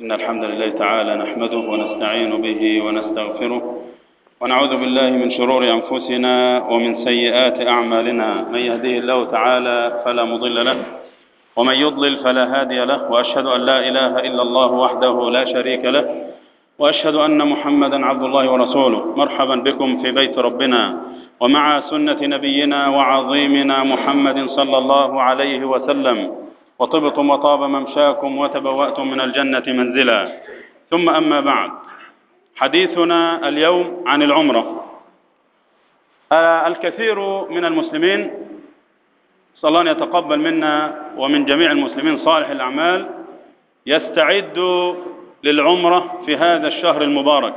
إن الحمد لله تعالى نحمده ونستعين به ونستغفره ونعوذ بالله من شرور أنفسنا ومن سيئات أعمالنا. من يهديه الله تعالى فلا مضل له ومن يضلل فلا هادي له وأشهد أن لا إله إلا الله وحده لا شريك له وأشهد أن محمدا عبد الله ورسوله. مرحبا بكم في بيت ربنا ومع سنة نبينا وعظيمنا محمد صلى الله عليه وسلم. وطبتم وطاب ممشاكم وتبوأتم من الجنة منزلا. ثم أما بعد. حديثنا اليوم عن العمرة. آه الكثير من المسلمين صلى الله أن يتقبل منا ومن جميع المسلمين صالح الأعمال يستعد للعمرة في هذا الشهر المبارك.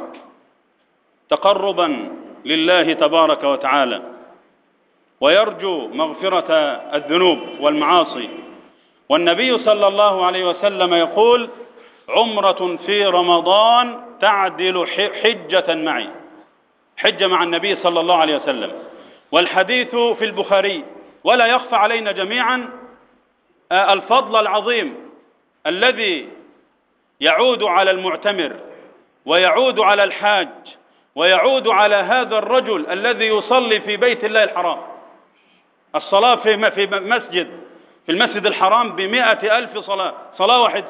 تقربا لله تبارك وتعالى. ويرجو مغفرة الذنوب والمعاصي. والنبي صلى الله عليه وسلم يقول عمرة في رمضان تعدل حجة معي. حجة مع النبي صلى الله عليه وسلم. والحديث في البخاري ولا يخفى علينا جميعا الفضل العظيم الذي يعود على المعتمر ويعود على الحاج ويعود على هذا الرجل الذي يصلي في بيت الله الحرام. الصلاة في في مسجد. في المسجد الحرام بمئة ألف صلاة. صلاة واحدة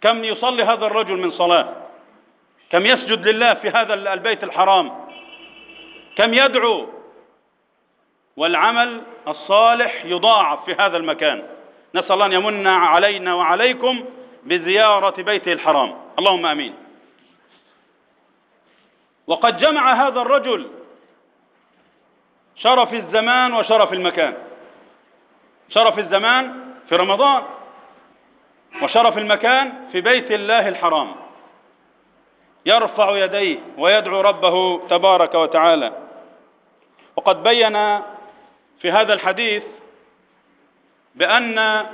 كم يصلي هذا الرجل من صلاة؟ كم يسجد لله في هذا البيت الحرام؟ كم يدعو؟ والعمل الصالح يضاعف في هذا المكان. نسأل الله أن يمن علينا وعليكم بزيارة بيته الحرام. اللهم أمين. وقد جمع هذا الرجل شرف الزمان وشرف المكان. شرف الزمان في رمضان وشرف المكان في بيت الله الحرام. يرفع يديه ويدعو ربه تبارك وتعالى. وقد بين في هذا الحديث بأن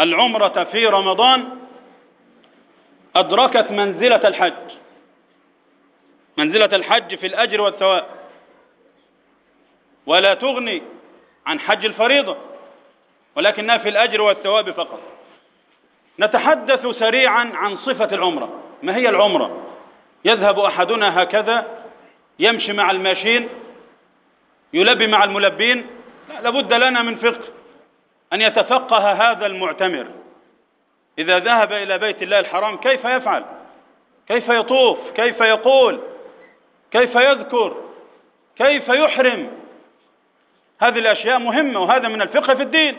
العمرة في رمضان أدركت منزلة الحج. منزلة الحج في الأجر والثواب. ولا تغني عن حج الفريضة. ولكنها في الأجر والثواب فقط. نتحدث سريعا عن صفة العمرة. ما هي العمرة؟ يذهب أحدنا هكذا يمشي مع الماشين يلبي مع الملبين. لا لابد لنا من فقه أن يتفقه هذا المعتمر. إذا ذهب إلى بيت الله الحرام كيف يفعل؟ كيف يطوف؟ كيف يقول؟ كيف يذكر؟ كيف يحرم؟ هذه الأشياء مهمة وهذا من الفقه في الدين.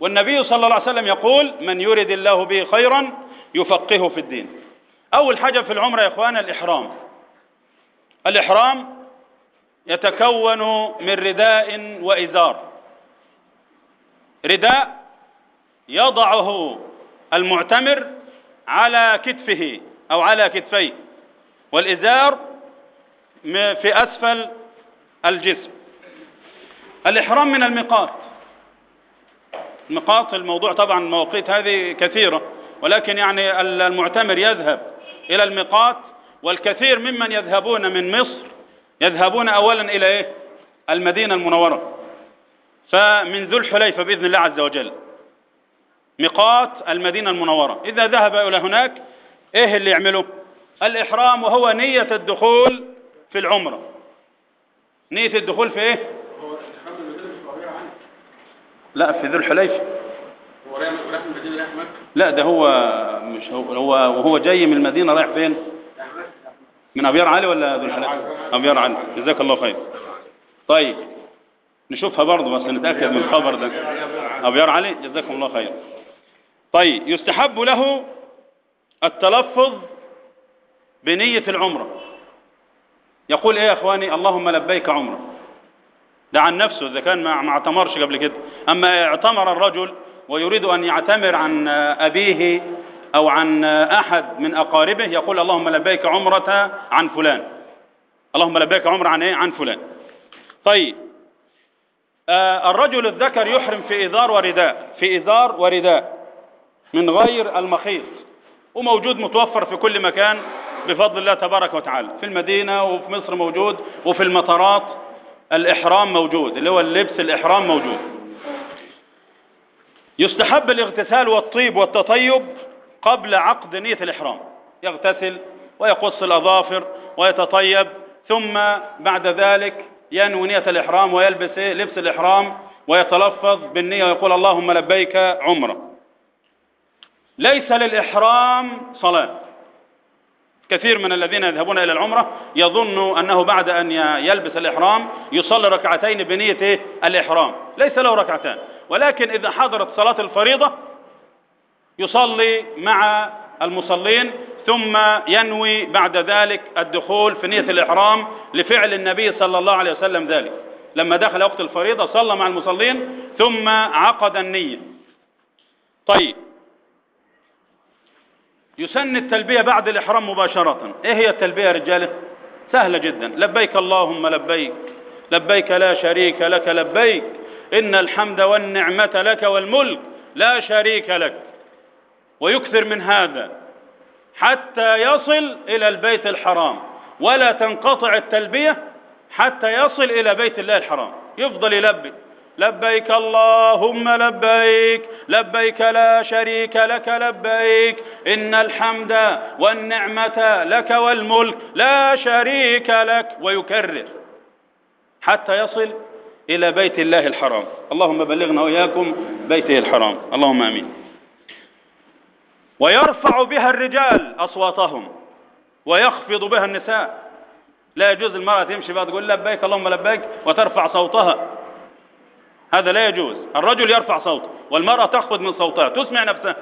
والنبي صلى الله عليه وسلم يقول من يرد الله به خيرا يفقهه في الدين أول حاجة في العمرة يا إخوان الإحرام. الإحرام يتكون من رداء وإزار. رداء يضعه المعتمر على كتفه أو على كتفيه والإزار في أسفل الجسم. الإحرام من الميقات. الميقات الموضوع طبعا المواقيت هذه كثيرة ولكن يعني المعتمر يذهب إلى الميقات والكثير ممن يذهبون من مصر يذهبون أولا إلى إيه؟ المدينة المنورة. فمن ذو الحليفة بإذن الله عز وجل ميقات المدينة المنورة. إذا ذهب إلى هناك إيه اللي يعمله؟ الإحرام وهو نية الدخول في العمرة. نية الدخول في إيه؟ لا في ذو الحليفة لا ده هو مش هو هو وهو جاي من المدينة رايح فين؟ من أبيار علي ولا ذو الحليفة أبيار علي. جزاك الله خير. طيب نشوفها برضه بس نتأكد من الخبر ده. أبيار علي جزاكم الله خير. طيب يستحب له التلفظ بنية العمرة. يقول إيه يا إخواني؟ اللهم لبيك عمرة ده عن نفسه إذا كان ما اعتمرش قبل كده. أما اعتمر الرجل ويريد أن يعتمر عن أبيه أو عن أحد من أقاربه يقول اللهم لبيك عمرة عن فلان. اللهم لبيك عمرة عن إيه؟ عن فلان. طيب. آه الرجل الذكر يحرم في إزار ورداء. في إزار ورداء. من غير المخيط. وموجود متوفر في كل مكان بفضل الله تبارك وتعالى. في المدينة وفي مصر موجود وفي المطارات. الإحرام موجود اللي هو اللبس الإحرام موجود. يستحب الاغتسال والطيب والتطيب قبل عقد نية الإحرام. يغتسل ويقص الأظافر ويتطيب ثم بعد ذلك ينوي نية الإحرام ويلبس لبس الإحرام ويتلفظ بالنية ويقول اللهم لبيك عمره ليس للإحرام صلاة. كثير من الذين يذهبون إلى العمرة يظن أنه بعد أن يلبس الإحرام يصلي ركعتين بنية الإحرام ليس له ركعتان ولكن إذا حضرت صلاة الفريضة يصلي مع المصلين ثم ينوي بعد ذلك الدخول في نية الإحرام لفعل النبي صلى الله عليه وسلم ذلك. لما دخل وقت الفريضة صلى مع المصلين ثم عقد النية. طيب يسن التلبية بعد الإحرام مباشرة. إيه هي التلبية يا رجالة سهلة جدا. لبيك اللهم لبيك. لبيك لا شريك لك لبيك. إن الحمد والنعمة لك والملك لا شريك لك. ويكثر من هذا. حتى يصل إلى البيت الحرام. ولا تنقطع التلبية حتى يصل إلى بيت الله الحرام. يفضل يلبي. لبيك اللهم لبيك. لبيك لا شريك لك لبيك. إن الحمد والنعمة لك والملك لا شريك لك ويكرر حتى يصل إلى بيت الله الحرام. اللهم بلغنا وإياكم بيته الحرام. اللهم آمين. ويرفع بها الرجال أصواتهم ويخفض بها النساء. لا يجوز المرأة تمشي بقى تقول لبيك اللهم لبيك وترفع صوتها. هذا لا يجوز. الرجل يرفع صوته والمرأة تخفض من صوتها تسمع نفسها.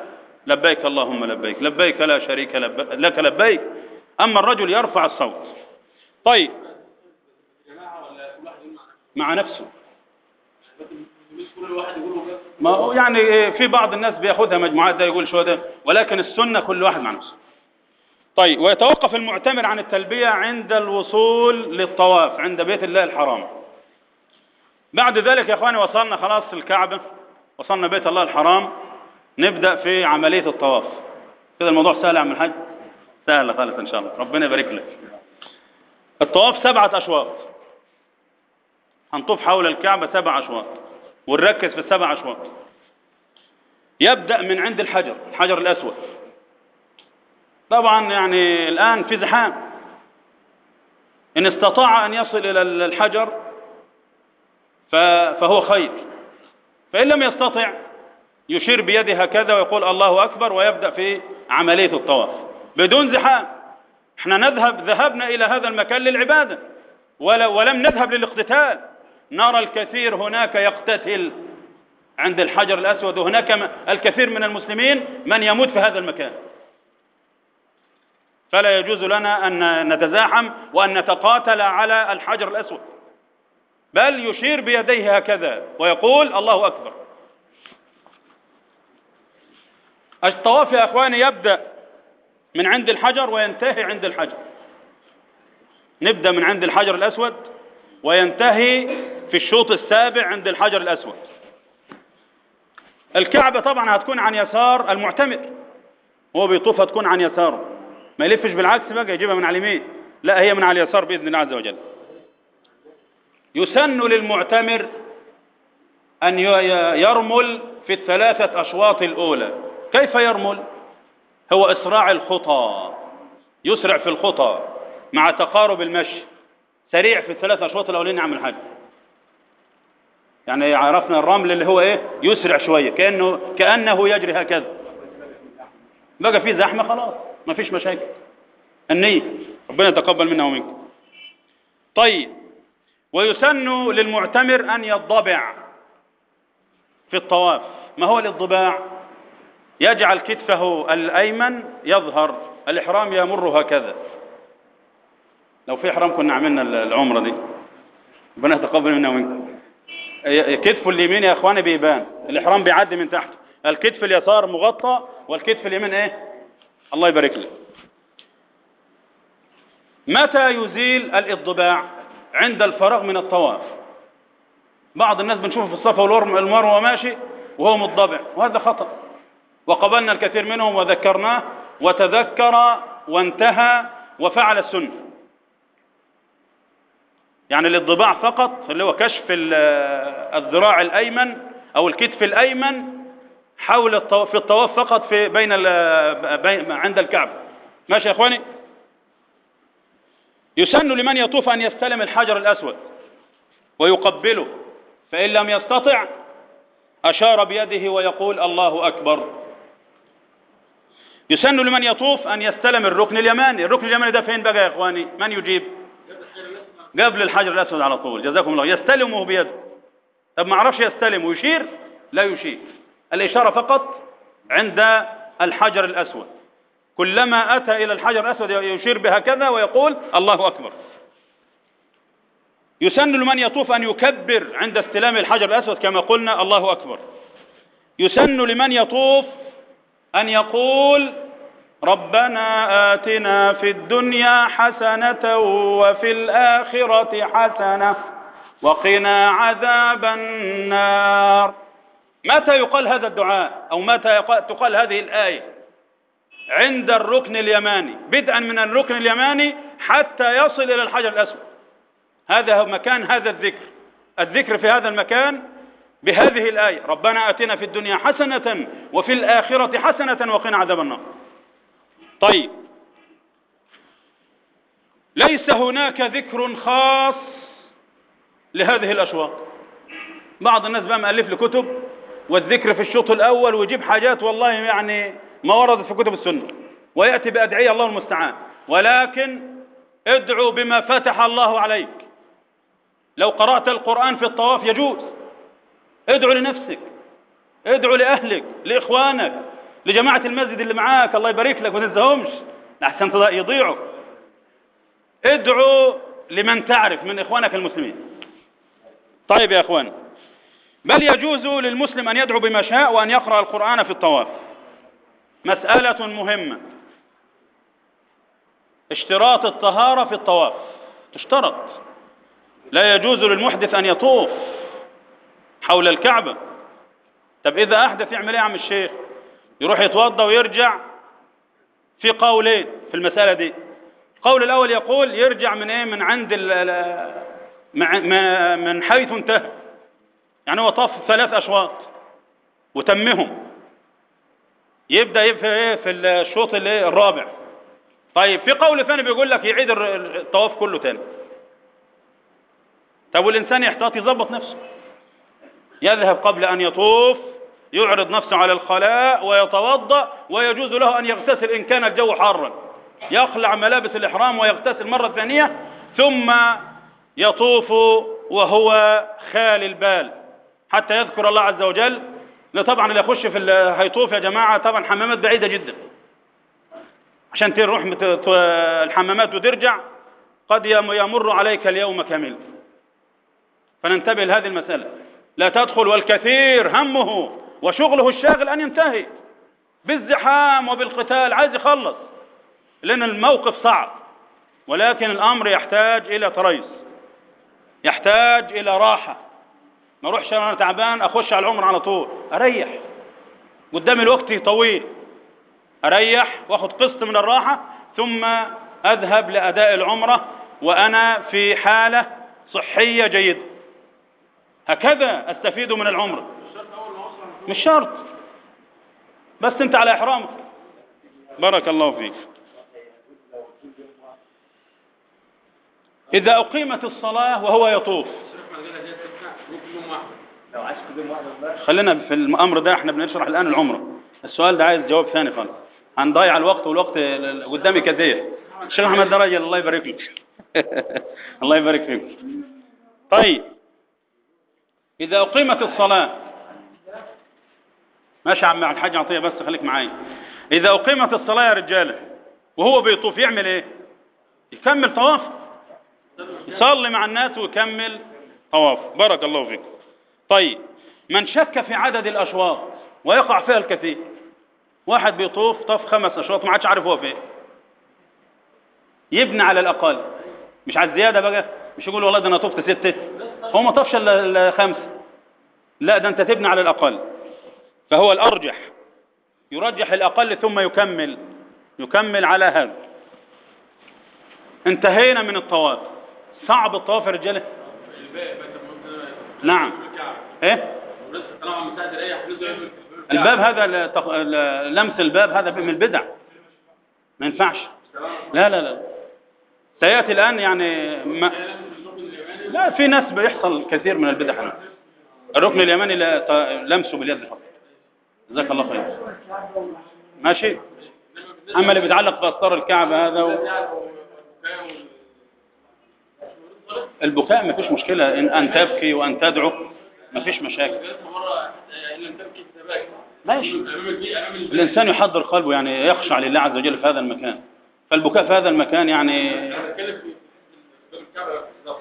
لبيك اللهم لبيك لبيك لا شريك لك لبيك أما الرجل يرفع الصوت. طيب. مع نفسه. ما هو يعني في بعض الناس بيأخذها مجموعات ده يقول شو ده ولكن السنة كل واحد مع نفسه. طيب ويتوقف المعتمر عن التلبية عند الوصول للطواف عند بيت الله الحرام. بعد ذلك يا إخواني وصلنا خلاص الكعبة وصلنا بيت الله الحرام. نبدأ في عملية الطواف. كده الموضوع سهل يا عم الحاج؟ سهل خالص إن شاء الله. ربنا يبارك لك. الطواف سبعة أشواط. هنطوف حول الكعبة سبع أشواط. ونركز في السبع أشواط. يبدأ من عند الحجر الحجر الأسود. طبعا يعني الآن في زحام. إن استطاع أن يصل إلى الحجر فهو خير. فإن لم يستطع يشير بيده هكذا ويقول الله أكبر ويبدأ في عملية الطواف. بدون زحام إحنا نذهب ذهبنا إلى هذا المكان للعبادة. ولم نذهب للاقتتال. نرى الكثير هناك يقتتل عند الحجر الأسود وهناك الكثير من المسلمين من يموت في هذا المكان. فلا يجوز لنا أن نتزاحم وأن نتقاتل على الحجر الأسود. بل يشير بيديه هكذا ويقول الله أكبر. الطواف يا أخواني يبدأ من عند الحجر وينتهي عند الحجر. نبدأ من عند الحجر الأسود وينتهي في الشوط السابع عند الحجر الأسود. الكعبة طبعا هتكون عن يسار المعتمر هو بيطوف هتكون عن يساره. ما يلفش بالعكس بقى يجيبها من على اليمين. لا هي من على اليسار بإذن الله عز وجل. يسن للمعتمر أن يرمل في الثلاثة أشواط الأولى. كيف يرمل؟ هو إسراع الخطى يسرع في الخطى مع تقارب المشي سريع في الثلاث أشواط الأولين عم الحج يعني عرفنا الرمل اللي هو إيه؟ يسرع شوية كأنه, كأنه يجري هكذا. بقى في زحمة خلاص ما فيش مشاكل. النية ربنا يتقبل منا ومنكم. طيب ويسن للمعتمر أن يضبع في الطواف. ما هو الانضباع يجعل كتفه الأيمن يظهر الإحرام يمر هكذا. لو في إحرام كنا عملنا العمرة دي. ربنا يتقبل منا ومنكم. كتفه اليمين يا إخواني بيبان الإحرام بيعدي من تحت. الكتف اليسار مغطى والكتف اليمين إيه؟ الله يبارك لك. متى يزيل الإضباع؟ عند الفراغ من الطواف. بعض الناس بنشوفه في الصفا والمروة ماشي وهو مضبع وهذا خطأ. وقبلنا الكثير منهم وذكرناه وتذكر وانتهى وفعل السنة. يعني الانضباع فقط اللي هو كشف الذراع الأيمن أو الكتف الأيمن حول الطواف في الطواف فقط في بين, عند الكعبة. ماشي يا إخواني؟ يسن لمن يطوف أن يستلم الحجر الأسود ويقبله فإن لم يستطع أشار بيده ويقول الله أكبر. يسن لمن يطوف أن يستلم الركن اليماني. الركن اليماني ده فين بقى يا إخواني؟ من يجيب؟ قبل الحجر الأسود على طول. جزاكم الله. يستلمه بيده. طب ما عرفش يستلم ويشير لا يشير. الإشارة فقط عند الحجر الأسود. كلما أتى إلى الحجر الأسود يشير بهكذا ويقول الله أكبر. يسن لمن يطوف أن يكبر عند استلام الحجر الأسود كما قلنا الله أكبر. يسن لمن يطوف أن يقول ربنا آتنا في الدنيا حسنة وفي الآخرة حسنة وقنا عذاب النار. متى يقال هذا الدعاء؟ أو متى تقال هذه الآية؟ عند الركن اليماني. بدءا من الركن اليماني حتى يصل إلى الحجر الأسود. هذا هو مكان هذا الذكر. الذكر في هذا المكان بهذه الآية ربنا أتنا في الدنيا حسنة وفي الآخرة حسنة وقنا عذاب النار. طيب. ليس هناك ذكر خاص لهذه الأشواط بعض الناس بقى مؤلف لي كتب والذكر في الشوط الأول ويجيب حاجات والله يعني ما وردت في كتب السنة ويأتي بأدعية الله المستعان. ولكن ادعو بما فتح الله عليك. لو قرأت القرآن في الطواف يجوز ادعو لنفسك ادعو لأهلك لإخوانك لجماعة المسجد اللي معاك الله يبارك لك ما تنساهمش. لحسن يضيعوا ادعو لمن تعرف من إخوانك المسلمين. طيب يا إخوان بل يجوز للمسلم أن يدعو بما شاء وأن يقرأ القرآن في الطواف. مسألة مهمة. اشتراط الطهارة في الطواف. تشترط لا يجوز للمحدث أن يطوف. حول الكعبة. طب إذا أحدث يعمل إيه يا عم الشيخ؟ يروح يتوضى ويرجع في قولين في المسألة دي. القول الأول يقول يرجع من إيه؟ من عند من حيث انتهى. يعني هو طاف ثلاث أشواط وتمهم. يبدأ في إيه؟ في الشوط الرابع. طيب في قول ثاني بيقول لك يعيد الطواف كله تاني. طب والإنسان يحتاط يظبط نفسه. يذهب قبل أن يطوف يعرض نفسه على الخلاء ويتوضأ ويجوز له أن يغتسل إن كان الجو حارا. يخلع ملابس الإحرام ويغتسل مرة ثانية ثم يطوف وهو خال البال. حتى يذكر الله عز وجل طبعا اللي يخش في هيطوف يا جماعة طبعا حمامات بعيدة جدا. عشان تروح الحمامات وترجع قد يمر عليك اليوم كامل. فننتبه لهذه المسألة. لا تدخل والكثير همه وشغله الشاغل أن ينتهي. بالزحام وبالقتال عايز يخلص لأن الموقف صعب. ولكن الأمر يحتاج إلى تريث يحتاج إلى راحة. ما أروحش أنا تعبان أخش على العمر على طول أريح. قدام الوقت طويل. أريح واخد قسط من الراحة ثم أذهب لأداء العمرة وأنا في حالة صحية جيدة. هكذا أستفيد من العمرة مش شرط. بس أنت على إحرامك. بارك الله فيك. إذا أقيمت الصلاة وهو يطوف. خلينا في الأمر ده إحنا بنشرح الآن العمرة السؤال ده عايز جواب ثاني خالص. هنضيع الوقت والوقت قدامي كثير. الشيخ أحمد درجة الله يبارك لك الله يبارك فيك. طيب. إذا أقيمت الصلاة. ماشي يا عم الحاج عطية بس خليك معايا. إذا أقيمت الصلاة يا رجالة وهو بيطوف يعمل إيه؟ يكمل طواف؟ يصلي مع الناس ويكمل طواف. بارك الله فيك. طيب من شك في عدد الأشواط ويقع فيها الكثير واحد بيطوف طاف خمس أشواط ما عادش عارف هو فين يبني على الأقل. مش على الزيادة بقى مش يقول والله ده أنا طفت ستة. هو ما طافش إلا خمسة لا ده أنت تبني على الأقل. فهو الأرجح. يرجح الأقل ثم يكمل. يكمل على هذا. انتهينا من الطواف. صعب الطواف يا رجالة. نعم. إيه؟ الباب هذا لمس الباب هذا من البدع. ما ينفعش. لا لا لا. سيأتي الآن يعني ما لا في ناس بيحصل كثير من البدع. الركن اليماني لا لمسه باليد فقط. جزاك الله خير. ماشي؟ أما اللي بيتعلق بأسطار الكعبة هذا و... البكاء ما فيش مشكلة. إن أن تبكي وأن تدعو ما فيش مشاكل. ماشي. الإنسان يحضر قلبه يعني يخشع لله عز وجل في هذا المكان. فالبكاء في هذا المكان يعني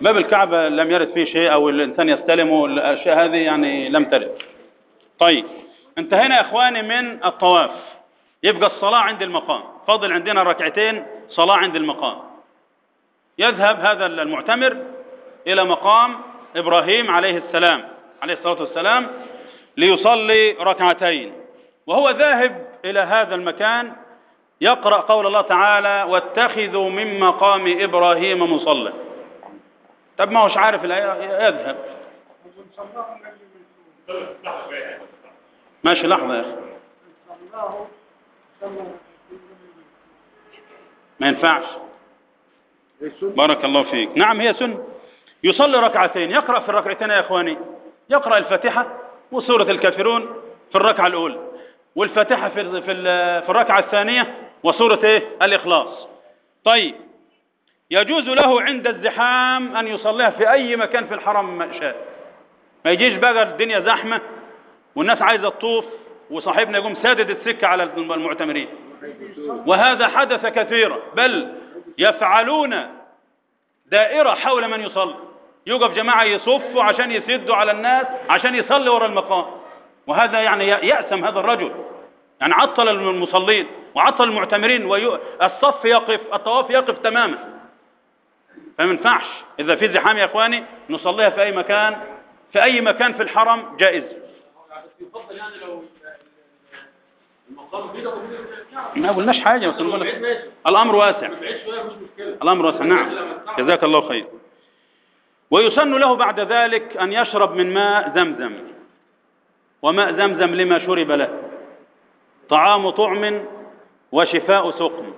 باب الكعبة لم يرد فيه شيء أو الإنسان يستلمه الأشياء هذه يعني لم ترد. طيب انتهينا يا إخواني من الطواف. يبقى الصلاة عند المقام. فاضل عندنا ركعتين صلاة عند المقام. يذهب هذا المعتمر إلى مقام إبراهيم عليه السلام عليه الصلاة والسلام ليصلي ركعتين. وهو ذاهب إلى هذا المكان يقرأ قول الله تعالى واتخذوا من مقام إبراهيم مصلى طب ما هوش عارف يذهب. ماشي لحظة يا أخي. ما ينفعش. بارك الله فيك. نعم هي سنة. يصلي ركعتين. يقرأ في الركعتين يا إخواني. يقرأ الفاتحة وسورة الكافرون في الركعة الأولى والفاتحة في في الركعة الثانية وسورة إيه؟ الإخلاص. طيب يجوز له عند الزحام أن يصليها في أي مكان في الحرم ما شاء ما يجيش بقى الدنيا زحمة والناس عايزة تطوف وصاحبنا يقوم سادد السكة على المعتمرين. وهذا حدث كثيرا. بل يفعلون دائرة حول من يصلي. يوقف جماعة يصفوا عشان يسدوا على الناس عشان يصلي ورا المقام. وهذا يعني يأسم هذا الرجل. يعني عطل المصلين وعطل المعتمرين والصف يقف الطواف يقف تماما. فما ينفعش إذا في زحام يا إخواني نصليها في أي مكان. في أي مكان في الحرم جائز. يفضل يعني لو ما قلناش حاجة بس نقول لك. الأمر واسع. الأمر واسع نعم. جزاك الله خير. ويسن له بعد ذلك أن يشرب من ماء زمزم. وماء زمزم لما شرب له. طعام طعم وشفاء سقم.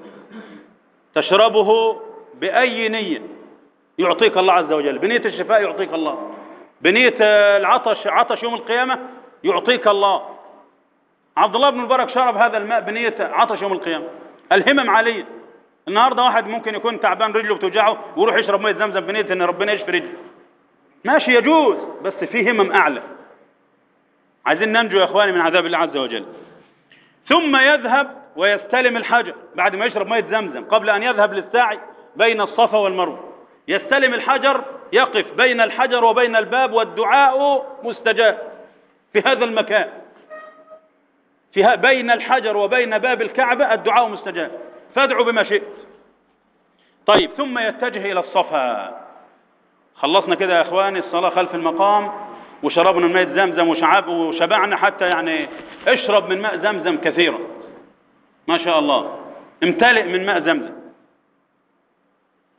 تشربه بأي نية؟ يعطيك الله عز وجل. بنية الشفاء يعطيك الله. بنية العطش عطش يوم القيامة يعطيك الله. عبد الله بن المبارك شرب هذا الماء بنية عطش يوم القيامة. الهمم عليه. النهارده واحد ممكن يكون تعبان رجله بتوجعه ويروح يشرب مية زمزم بنية إن ربنا يشفي رجله. ماشي يجوز بس في همم أعلى. عايزين ننجو يا إخواني من عذاب الله عز وجل. ثم يذهب ويستلم الحجر بعد ما يشرب مية زمزم قبل أن يذهب للسعي بين الصفا والمروة. يستلم الحجر يقف بين الحجر وبين الباب والدعاء مستجاب في هذا المكان. في بين الحجر وبين باب الكعبة الدعاء مستجاب. فادعوا بما شئت. طيب ثم يتجه إلى الصفا. خلصنا كده يا إخواني الصلاة خلف المقام. وشربنا من ماء زمزم وشبعنا حتى يعني اشرب من ماء زمزم كثيرا ما شاء الله. امتلئ من ماء زمزم.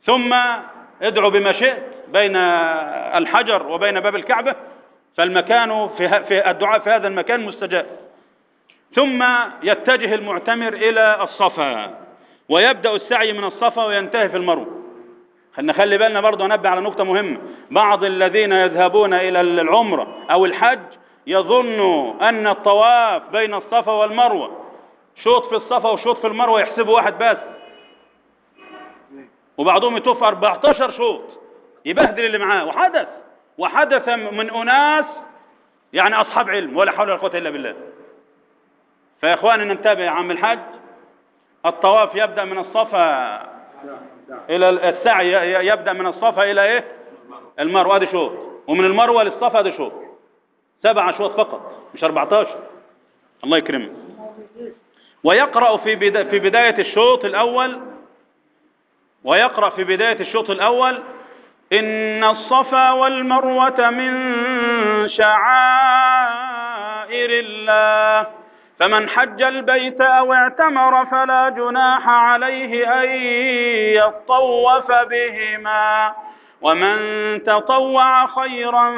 ثم ادعوا بما شئت بين الحجر وبين باب الكعبة فالمكان في في الدعاء في هذا المكان مستجاب. ثم يتجه المعتمر إلى الصفا ويبدأ السعي من الصفا وينتهي في خلينا نخلي بالنا برضه أنبه على نقطة مهمة. بعض الذين يذهبون إلى العمرة أو الحج يظنوا أن الطواف بين الصفا والمروة شوط في الصفا وشوط في المروة يحسبوا واحد بس. وبعضهم يطوف 14 شوط. يبهدل اللي معاه. وحدث. وحدث من أناس يعني أصحاب علم ولا حول ولا قوة إلا بالله. فيا إخواني ننتبه يا عم الحاج. الطواف يبدأ من الصفا إلى السعي يبدأ من الصفا إلى إيه؟ المروة. هذه شوط. ومن المروة للصفا هذه شوط. سبعة شوط فقط مش 14 الله يكرمه ويقرأ في بداية الشوط الأول ويقرأ في بداية الشوط الأول إن الصفا والمروة من شعائر الله. فمن حج البيت أو اعتمر فلا جناح عليه أن يطوف بهما. ومن تطوع خيرا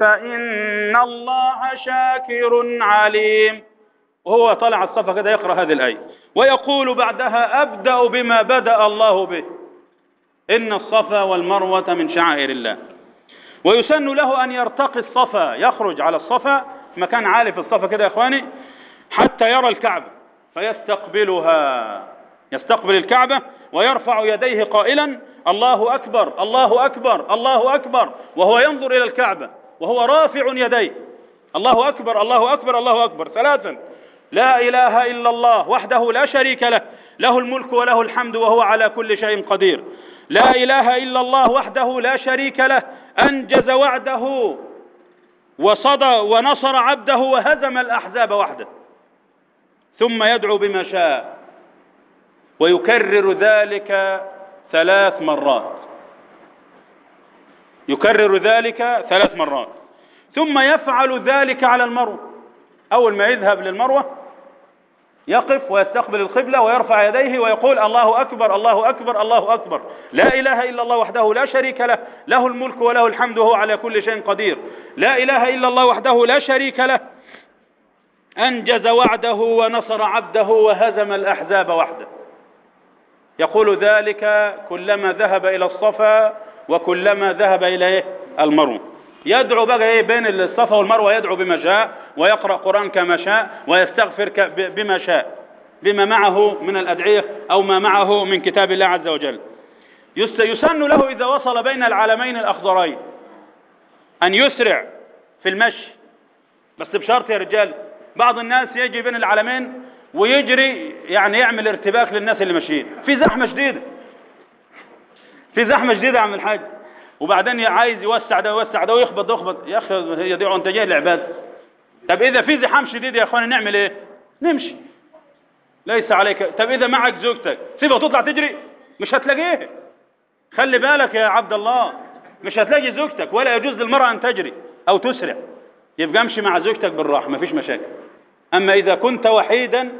فإن الله شاكر عليم. وهو طالع الصفا كده يقرأ هذه الآية. ويقول بعدها أبدأ بما بدأ الله به. إن الصفا والمروة من شعائر الله. ويسن له أن يرتقي الصفا يخرج على الصفا مكان عالي في الصفا كده يا إخواني حتى يرى الكعبة فيستقبلها. يستقبل الكعبة ويرفع يديه قائلا الله أكبر الله أكبر الله أكبر. وهو ينظر إلى الكعبة وهو رافع يديه. الله أكبر الله أكبر الله أكبر. ثلاثا لا إله إلا الله وحده لا شريك له له الملك وله الحمد وهو على كل شيء قدير. لا إله إلا الله وحده لا شريك له أنجز وعده وصدى ونصر عبده وهزم الأحزاب وحده ثم يدعو بما شاء ويكرر ذلك ثلاث مرات. يكرر ذلك ثلاث مرات ثم يفعل ذلك على المروة. أول ما يذهب للمروة يقف ويستقبل القبلة ويرفع يديه ويقول الله أكبر الله أكبر الله أكبر. لا إله إلا الله وحده لا شريك له له الملك وله الحمد وهو على كل شيء قدير. لا إله إلا الله وحده لا شريك له. أنجز وعده ونصر عبده وهزم الأحزاب وحده. يقول ذلك كلما ذهب إلى الصفا وكلما ذهب إلى؟ المروة يدعو بقى إيه؟ بين الصفا والمروة يدعو بما شاء. ويقرأ قرآن كما شاء ويستغفر بما شاء بما معه من الأدعية أو ما معه من كتاب الله عز وجل. يسن له إذا وصل بين العالمين الأخضرين أن يسرع في المشي. بس بشرط يا رجال بعض الناس يجي بين العالمين ويجري يعني يعمل ارتباك للناس اللي ماشيين. في زحمة شديدة. في زحمة شديدة يا عم الحاج. وبعدين عايز يوسع ده ويوسع ده ويخبط ويخبط. يا أخي هي دي أنت جاي العباد طب إذا في زحام شديد يا إخواني نعمل إيه؟ نمشي. ليس عليك. طب إذا معك زوجتك سيبها تطلع تجري. مش هتلاقيه. خلي بالك يا عبد الله مش هتلاقي زوجتك ولا يجوز للمرأة أن تجري أو تسرع. يبقى امشي مع زوجتك بالراحة مفيش مشاكل. أما إذا كنت وحيدا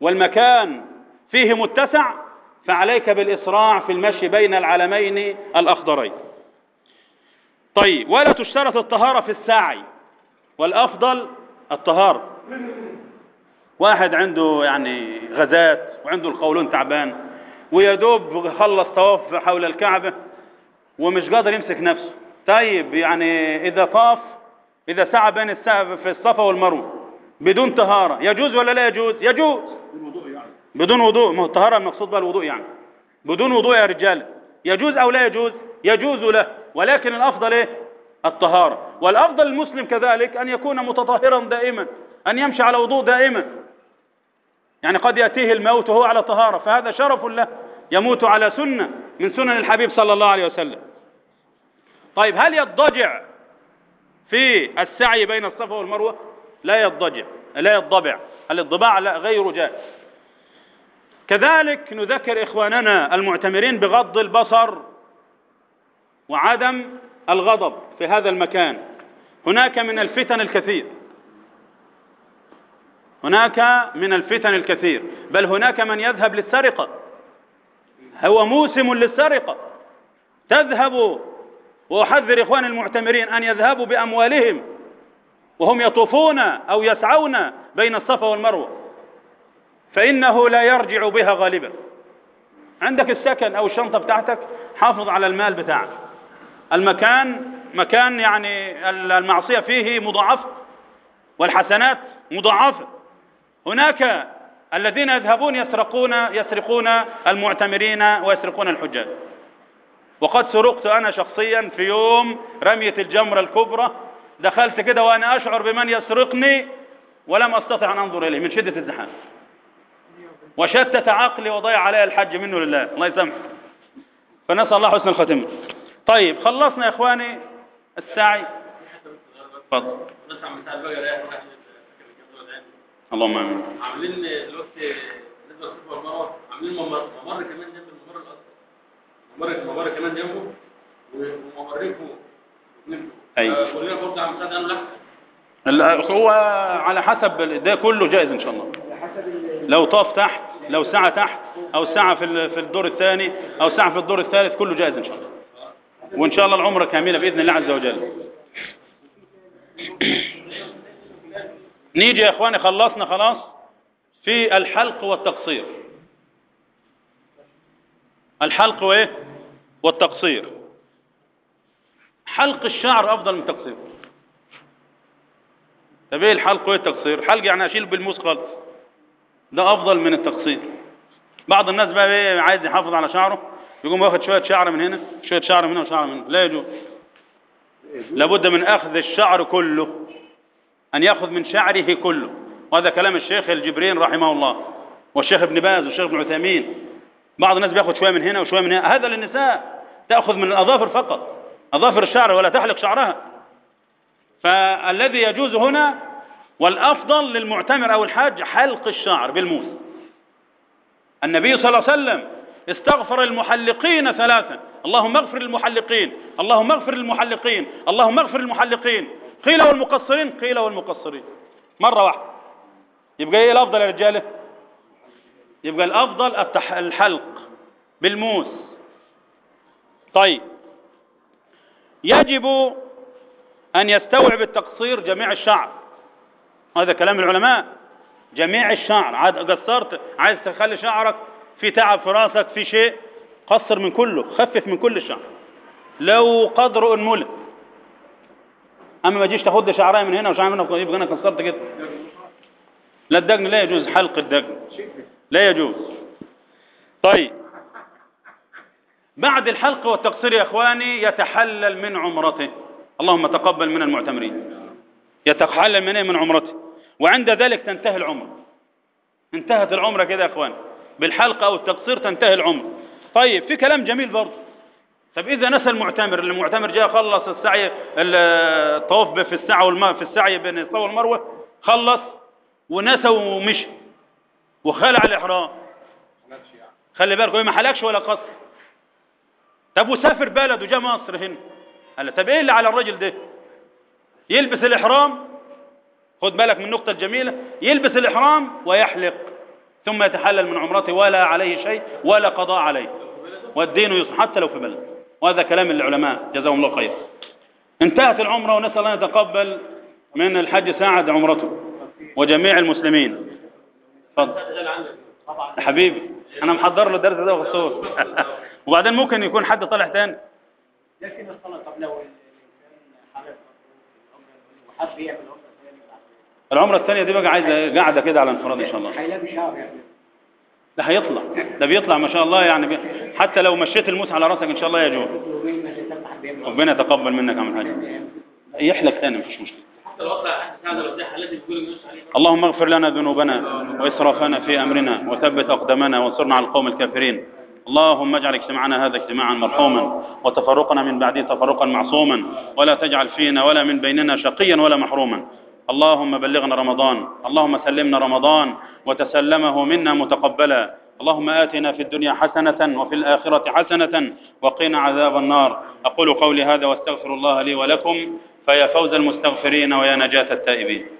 والمكان فيه متسع فعليك بالإسراع في المشي بين العلمين الأخضرين. طيب ولا تشترط الطهارة في الساعي. والأفضل الطهارة واحد عنده يعني غازات وعنده القولون تعبان ويدوب خلص طواف حول الكعبة ومش قادر يمسك نفسه. طيب يعني إذا طاف إذا سعى بين في الصفا والمروة بدون طهارة يجوز ولا لا يجوز؟ يجوز. بدون وضوء. ما هو الطهارة المقصود بها الوضوء يعني. بدون وضوء يا رجال. يجوز أو لا يجوز؟ يجوز له. ولكن الأفضل إيه؟ الطهارة. والأفضل المسلم كذلك أن يكون متطهرا دائما أن يمشي على وضوء دائما. يعني قد يأتيه الموت وهو على طهارة فهذا شرف له يموت على سنة من سنن الحبيب صلى الله عليه وسلم. طيب هل يضجع في السعي بين الصفا والمروة؟ لا يضجع لا يضبع الانضباع لا غير جائز. كذلك نذكر إخواننا المعتمرين بغض البصر وعدم الغضب في هذا المكان. هناك من الفتن الكثير. هناك من الفتن الكثير. بل هناك من يذهب للسرقة. هو موسم للسرقة. تذهب وأحذر إخوان المعتمرين أن يذهبوا بأموالهم وهم يطوفون أو يسعون بين الصفا والمروة. فإنه لا يرجع بها غالبا. عندك السكن أو الشنطة بتاعتك حافظ على المال بتاعك. المكان مكان يعني المعصية فيه مضاعفة والحسنات مضاعفة. هناك الذين يذهبون يسرقون يسرقون المعتمرين ويسرقون الحجاج. وقد سرقت أنا شخصيا في يوم رمية الجمرة الكبرى. دخلت كده وأنا أشعر بمن يسرقني ولم أستطع أن أنظر إليه من شدة الزحام. وشتت عقلي وضيع علي الحج منه لله. الله يسامحه فنسأل الله حسن الختمة طيب خلصنا يا إخواني السعي. تفضل. اللهم آمين. عاملين دلوقتي بالنسبة للصفا والمروه عاملين ممر ممر كمان جنب الممر الأصلي. ممر ممر كمان جنبه فوق. أيوة. آه، برضه عم سعد هو على حسب ده كله جائز إن شاء الله. لو طاف تحت لو سعى تحت أو سعى في ال- في الدور الثاني أو سعى في الدور الثالث كله جائز إن شاء الله. وإن شاء الله العمره كاملة بإذن الله عز وجل. نيجي يا إخواني خلصنا خلاص في الحلق والتقصير. الحلق وإيه؟ والتقصير. حلق الشعر أفضل من التقصير. طب إيه الحلق وإيه التقصير؟ الحلق يعني أشيل بالموس خالص. ده أفضل من التقصير. بعض الناس بقى إيه عايز يحافظ على شعره. يقوم واخد شوية شعر من هنا شوية شعر من هنا وشعر من هنا. لا يجوز. لابد من أخذ الشعر كله أن يأخذ من شعره كله. وهذا كلام الشيخ الجبرين رحمه الله والشيخ ابن باز والشيخ ابن عثيمين. بعض الناس بياخذ شوية من هنا وشوية من هنا. هذا للنساء تأخذ من الأظافر فقط. أظافر الشعر ولا تحلق شعرها. فالذي يجوز هنا والأفضل للمعتمر أو الحاج حلق الشعر بالموس. النبي صلى الله عليه وسلم استغفر المحلقين ثلاثا. اللهم اغفر للمحلقين. اللهم اغفر للمحلقين. اللهم اغفر للمحلقين. قيل والمقصرين قيل والمقصرين. مرة واحدة. يبقى إيه الأفضل يا رجاله يبقى الأفضل. الحلق بالموس. طيب. يجب أن يستوعب التقصير جميع الشعر. هذا كلام العلماء. جميع الشعر. عاد قصرت؟ عايز تخلي شعرك في تعب في راسك في شيء قصر من كله خفف من كل الشعر. لو قدر انمله أما ما تجيش تاخد شعرها من هنا وشعرها من هنا يبقى أنا كسرت كده. لا الدقن لا يجوز حلق الدقن لا يجوز. طيب. بعد الحلق والتقصير يا إخواني يتحلل من عمرته. اللهم تقبل من المعتمرين. يتحلل من إيه؟ من عمرته. وعند ذلك تنتهي العمره انتهت العمره كده يا اخوان بالحلق أو التقصير تنتهي العمره طيب في كلام جميل برضه. طب إذا نسى المعتمر المعتمر جاء خلص السعي الطواف في السعي والماء في السعي بين الصفا والمروة خلص ونسى ومشي. وخلع الإحرام. خلي بالك ما حلقش ولا قصر طب وسافر بلد وجاء مصر هنا. قال طب إيه اللي على الراجل ده؟ يلبس الإحرام. خد بالك من النقطة الجميلة. يلبس الإحرام ويحلق. ثم يتحلل من عمرته ولا عليه شيء ولا قضاء عليه. والدين يصح حتى لو في بلد. وهذا كلام العلماء. جزاهم الله خير. انتهت العمرة ونسأل الله أن يتقبل من الحج ساعد عمرته وجميع المسلمين. اتفضل حبيبي أنا محضر له الدرس ده بخصوص. وبعدين ممكن يكون حد طالع تاني لكن الصلاة قبله وحب يعمل عمرة ثانية العمرة الثانية دي بقى عايزة قاعدة كده على انفراد إن شاء الله. يعني. ده هيطلع. ده بيطلع ما شاء الله يعني بي... حتى لو مشيت الموس على راسك إن شاء الله بيعمل ربنا يتقبل منك يا عم الحاج. يحلق تاني مفيش عليه اللهم اغفر لنا ذنوبنا وإسرافنا في أمرنا وثبت أقدامنا وانصرنا على القوم الكافرين. اللهم اجعل اجتماعنا هذا اجتماعا مرحوما وتفرقنا من بعده تفرقا معصوما ولا تجعل فينا ولا من بيننا شقيا ولا محروما. اللهم بلغنا رمضان اللهم سلمنا رمضان وتسلمه منا متقبلا. اللهم آتنا في الدنيا حسنة وفي الآخرة حسنة وقنا عذاب النار. أقول قولي هذا واستغفر الله لي ولكم فيا فوز المستغفرين ويا نجاة التائبين.